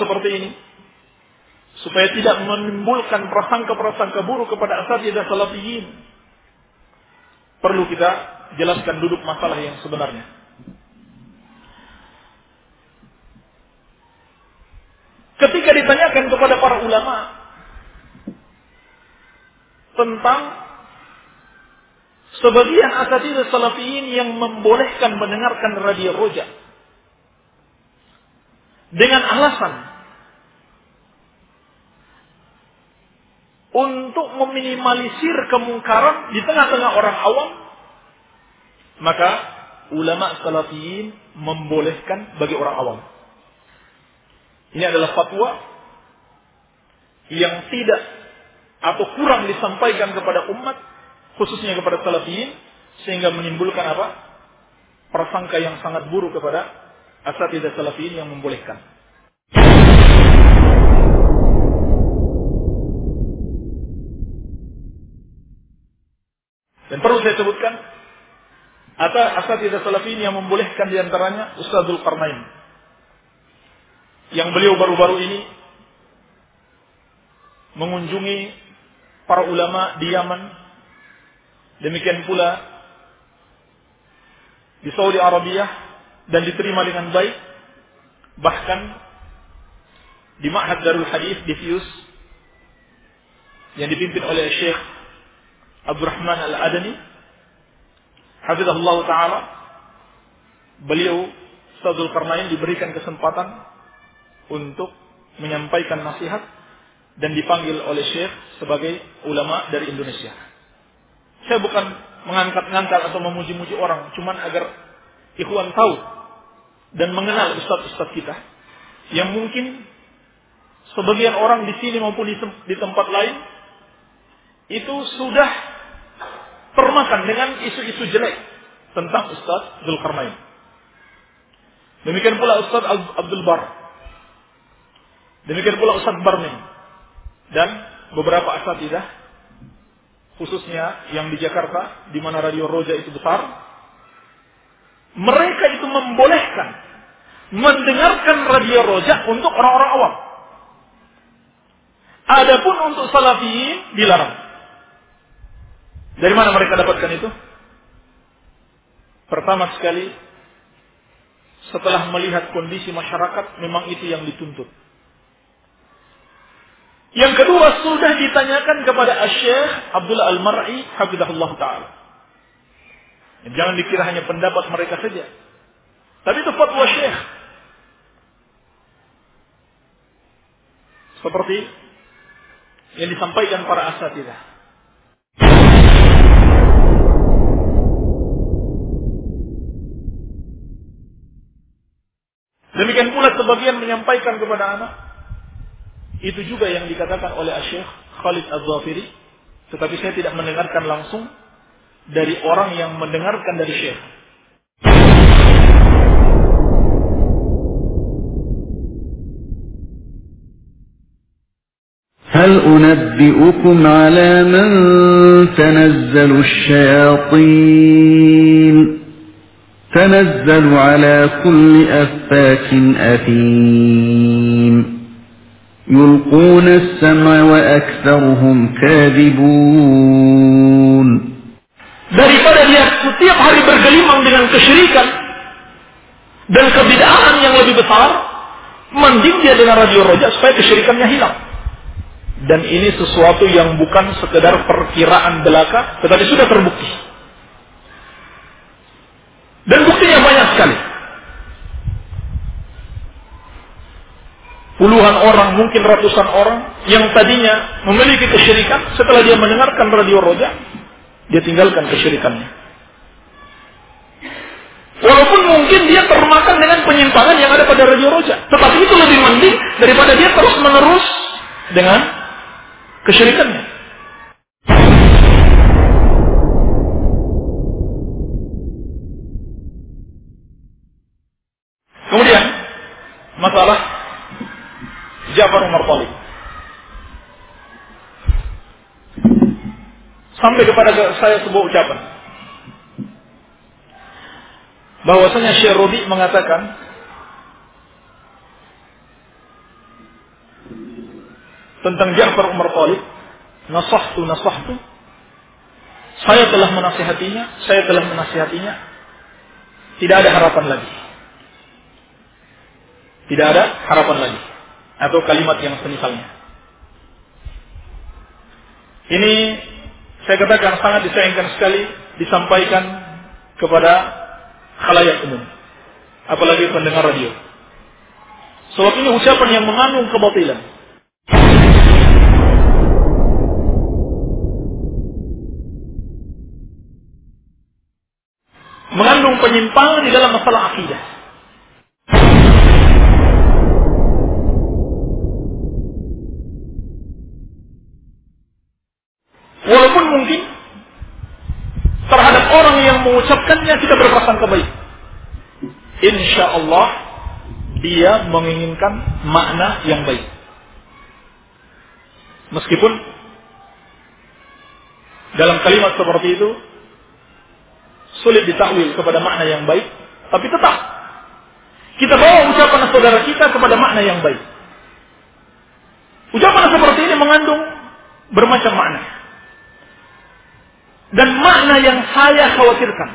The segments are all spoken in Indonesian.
Seperti ini. Supaya tidak menimbulkan prasangka-prasangka buruk kepada asatidah salafiyin. Perlu kita jelaskan duduk masalah yang sebenarnya. Ketika ditanyakan kepada para ulama tentang sebagian asatidah salafiyin yang membolehkan mendengarkan radio roja. Dengan alasan untuk meminimalisir kemungkaran di tengah-tengah orang awam, maka ulama salafiyin membolehkan bagi orang awam. Ini adalah fatwa yang tidak atau kurang disampaikan kepada umat, khususnya kepada salafiyin, sehingga menimbulkan apa? Prasangka yang sangat buruk kepada asatidah salafiyin yang membolehkan. Dan perlu saya sebutkan, asal tidak salafin yang membolehkan di antaranya Ustadzul Qarnain. Yang beliau baru-baru ini mengunjungi para ulama di Yaman. Demikian pula di Saudi Arabia dan diterima dengan baik. Bahkan di Ma'had Darul Hadis di Fius yang dipimpin oleh Syekh Abdurrahman Al-Adani Hafizahullah Ta'ala beliau Sadul Karnain diberikan kesempatan untuk menyampaikan nasihat dan dipanggil oleh Syekh sebagai ulama dari Indonesia. Saya bukan mengangkat-ngangkat atau memuji-muji orang, cuman agar ikhwan tahu dan mengenal ustaz-ustaz kita yang mungkin sebagian orang di sini maupun di tempat lain itu sudah termakan dengan isu-isu jelek tentang Ustaz Zulkarnain. Demikian pula Ustaz Abdul Bar. Demikian pula Ustaz Barmin. Dan beberapa asatidah khususnya yang di Jakarta di mana Radio Roja itu besar mereka itu membolehkan mendengarkan Radio Roja untuk orang-orang awam. Adapun untuk salafiyin dilarang. Dari mana mereka dapatkan itu? Pertama sekali, setelah melihat kondisi masyarakat, memang itu yang dituntut. Yang kedua, sudah ditanyakan kepada Asyikh Abdullah Al-Mar'i, Hafizahullah Ta'ala. Jangan dikira hanya pendapat mereka saja. Tapi itu fatwa Syekh. Seperti yang disampaikan para asatidah. Demikian pula sebagian menyampaikan kepada anak. Itu juga yang dikatakan oleh Syekh Khalid Az-Zafiri. Tetapi saya tidak mendengarkan langsung dari orang yang mendengarkan dari Syekh. هل أنبئكم على من تنزل الشياطين تنزل على كل أفاك أثيم يلقون السمع وأكثرهم كاذبون daripada dia setiap hari bergelimang dengan kesyirikan dan kebidaan yang lebih besar mending dia dengan radio roja supaya kesyirikannya hilang dan ini sesuatu yang bukan sekedar perkiraan belaka tetapi sudah terbukti Sekali. Puluhan orang, mungkin ratusan orang yang tadinya memiliki kesyirikan, setelah dia mendengarkan radio roja, dia tinggalkan kesyirikannya. Walaupun mungkin dia termakan dengan penyimpangan yang ada pada radio roja. Tetapi itu lebih mending daripada dia terus menerus dengan kesyirikannya. masalah Jafar Umar Talib. Sampai kepada saya sebuah ucapan. Bahwasanya Syekh Rudi mengatakan tentang Ja'far Umar Talib, nasahtu nasahtu. Saya telah menasihatinya, saya telah menasihatinya. Tidak ada harapan lagi. Tidak ada harapan lagi. Atau kalimat yang semisalnya. Ini saya katakan sangat disayangkan sekali disampaikan kepada khalayak umum. Apalagi pendengar radio. Sebab ini ucapan yang mengandung kebatilan. Mengandung penyimpangan di dalam masalah akidah. Walaupun mungkin terhadap orang yang mengucapkannya kita berprasangka baik. Insya Allah dia menginginkan makna yang baik. Meskipun dalam kalimat seperti itu sulit ditakwil kepada makna yang baik, tapi tetap kita bawa ucapan saudara kita kepada makna yang baik. Ucapan seperti ini mengandung bermacam makna. Dan makna yang saya khawatirkan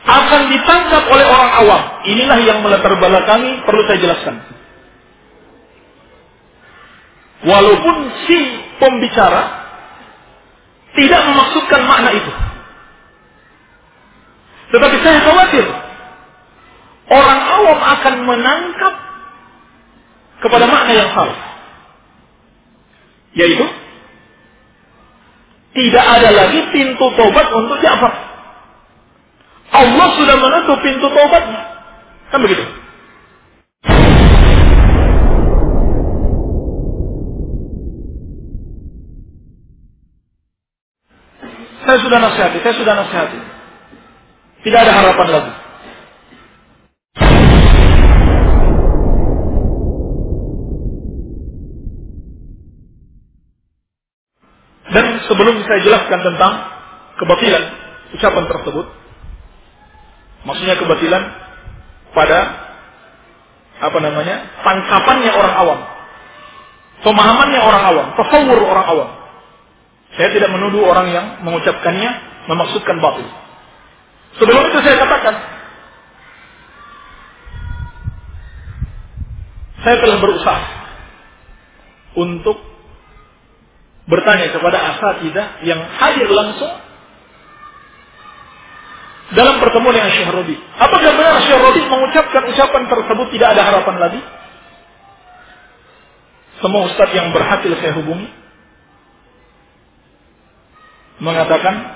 akan ditangkap oleh orang awam. Inilah yang melatar belakangi perlu saya jelaskan. Walaupun si pembicara tidak memaksudkan makna itu. Tetapi saya khawatir orang awam akan menangkap kepada makna yang salah. Yaitu tidak ada lagi pintu tobat untuk Ja'far. Allah sudah menutup pintu tobatnya. Kan begitu? Saya sudah nasihati, saya sudah nasihati. Tidak ada harapan lagi. Dan sebelum saya jelaskan tentang kebatilan ucapan tersebut, maksudnya kebatilan pada apa namanya tangkapannya orang awam, pemahamannya orang awam, tasawur orang awam. Saya tidak menuduh orang yang mengucapkannya memaksudkan batil. Sebelum itu saya katakan, saya telah berusaha untuk bertanya kepada asatidah yang hadir langsung dalam pertemuan dengan Syekh Robi. Apakah benar Syekh Robi mengucapkan ucapan tersebut tidak ada harapan lagi? Semua ustadz yang berhasil saya hubungi mengatakan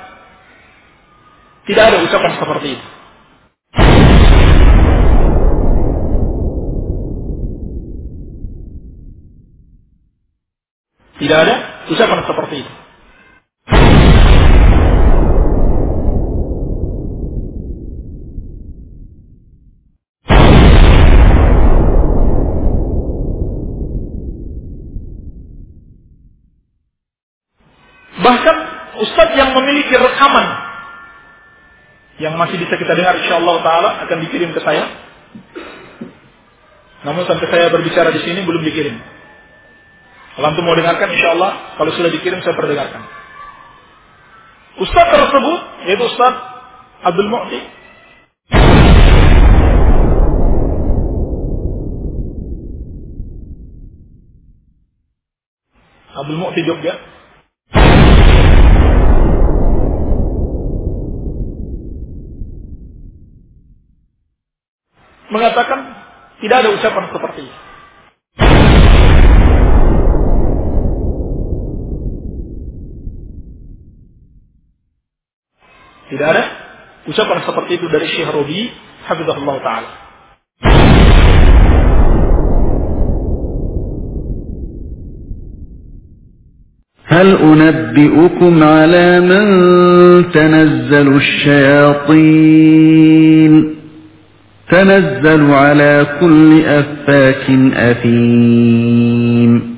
tidak ada ucapan seperti itu. Tidak ada ucapan seperti itu. Bahkan Ustadz yang memiliki rekaman yang masih bisa kita dengar insya Allah Taala akan dikirim ke saya. Namun sampai saya berbicara di sini belum dikirim. Kalau antum mau dengarkan insya Allah kalau sudah dikirim saya perdengarkan. Ustadz tersebut yaitu Ustadz Abdul Mu'ti Abdul Mu'ti Jogja mengatakan tidak ada ucapan seperti itu. Tidak ada ucapan seperti itu dari Syekh Robi Hafizahullah Ta'ala. هل أنبئكم على من تنزل الشياطين؟ تنزل على كل أفاك أثيم.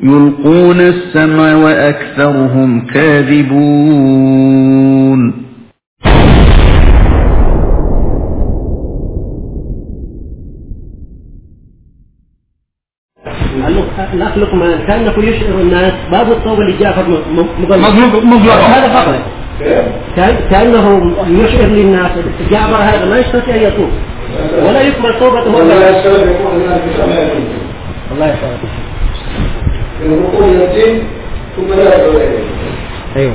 يلقون السمع وأكثرهم كاذبون. نخلق ما كانه يشعر الناس باب الطوبه لجعفر مغلق مغلق هذا فقط كأنه يشعر للناس جعفر هذا ما يستطيع أن يطوف ولا يكمل توبته الله يسعدك الركون يتم ثم لا يدعو إليه. أيوه.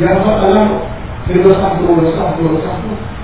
جعفر الم في المصحف والمصحف والمصحف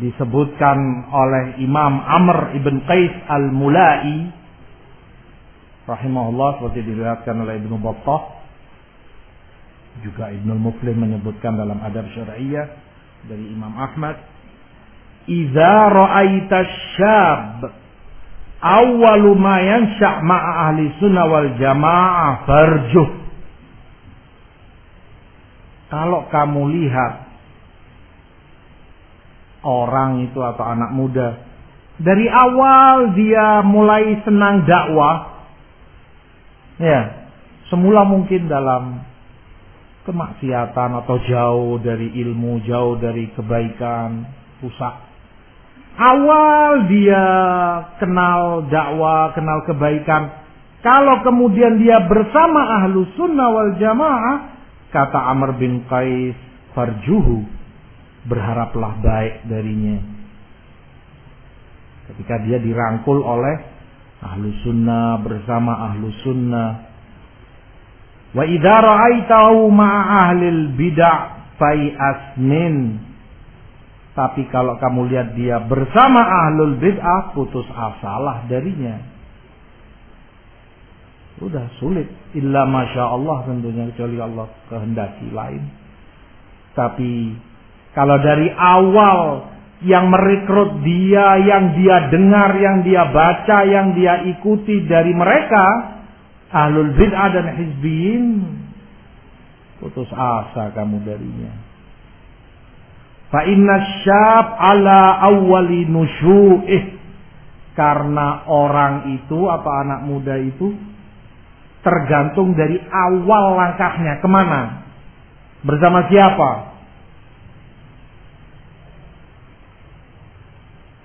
disebutkan oleh Imam Amr ibn Qais al-Mulai rahimahullah seperti diriwayatkan oleh Ibnu Battah. Juga Ibnu Muflih menyebutkan dalam adab syar'iyyah dari Imam Ahmad Iza ra'aita syab awwalu ma yansha' ma'a ahli sunnah wal jamaah farjuh. Kalau kamu lihat orang itu atau anak muda. Dari awal dia mulai senang dakwah ya semula mungkin dalam kemaksiatan atau jauh dari ilmu jauh dari kebaikan rusak. Awal dia kenal dakwah kenal kebaikan kalau kemudian dia bersama ahlu sunnah wal jamaah kata Amr bin Qais farjuhu berharaplah baik darinya. Ketika dia dirangkul oleh ahlu sunnah bersama ahlu sunnah. Wa idza ra'aitahu ma'a ahlil bid'ah fai asmin. Tapi kalau kamu lihat dia bersama ahlul bid'ah putus asalah darinya. Udah sulit. Illa masya Allah tentunya kecuali Allah kehendaki lain. Tapi kalau dari awal yang merekrut dia, yang dia dengar, yang dia baca, yang dia ikuti dari mereka, ahlul bid'ah dan hizbiyin, putus asa kamu darinya. Fa inna syab ala awwali nusyu'ih. Karena orang itu, apa anak muda itu, tergantung dari awal langkahnya. Ke mana? Bersama siapa?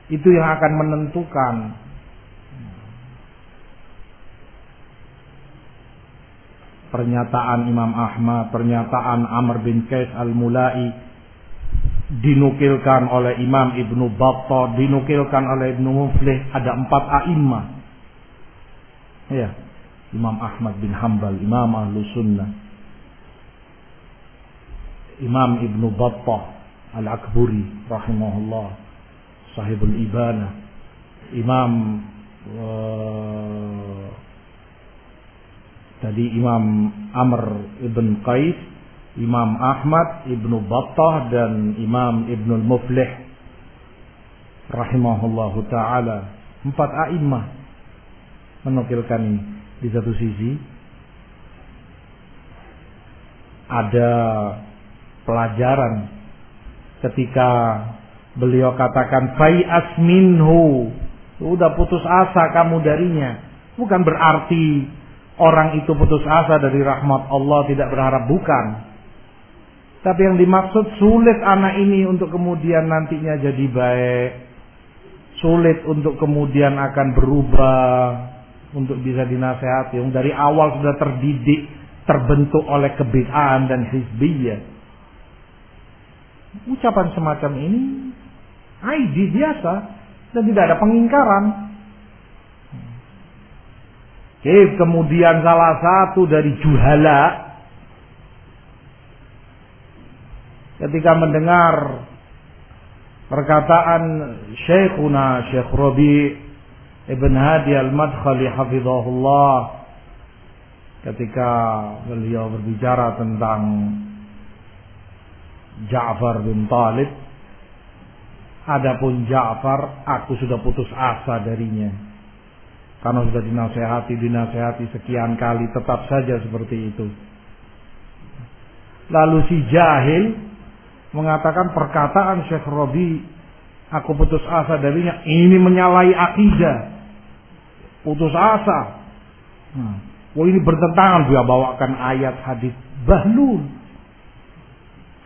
Itu yang akan menentukan pernyataan Imam Ahmad, pernyataan Amr bin Qais al-Mulai dinukilkan oleh Imam Ibnu Battah, dinukilkan oleh Ibnu Muflih, ada empat a'imah. Ya, Imam Ahmad bin Hambal, Imam Ahlu Sunnah, Imam Ibnu Battah al-Akburi rahimahullah, sahibul Ibana, Imam uh, tadi Imam Amr ibn Qais, Imam Ahmad ibnu Battah dan Imam Ibnu Muflih rahimahullahu taala. Empat a'immah menukilkan ini di satu sisi. Ada pelajaran ketika beliau katakan fai asminhu udah putus asa kamu darinya. Bukan berarti orang itu putus asa dari rahmat Allah tidak berharap bukan. Tapi yang dimaksud sulit anak ini untuk kemudian nantinya jadi baik. Sulit untuk kemudian akan berubah untuk bisa dinasehati. Yang dari awal sudah terdidik terbentuk oleh kebid'ahan dan hizbiyah. Ucapan semacam ini ID biasa dan tidak ada pengingkaran. Oke, kemudian salah satu dari juhala ketika mendengar perkataan Syekhuna Syekh Rabi Ibn Hadi Al-Madkhali hafizahullah ketika beliau berbicara tentang Ja'far bin Talib Adapun Ja'far aku sudah putus asa darinya Karena sudah dinasehati, dinasehati sekian kali, tetap saja seperti itu. Lalu si jahil mengatakan perkataan Syekh Robi, aku putus asa darinya, ini menyalahi akidah. Putus asa. Nah, oh ini bertentangan dia bawakan ayat hadis bahlul.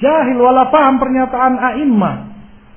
Jahil wala paham pernyataan a'immah.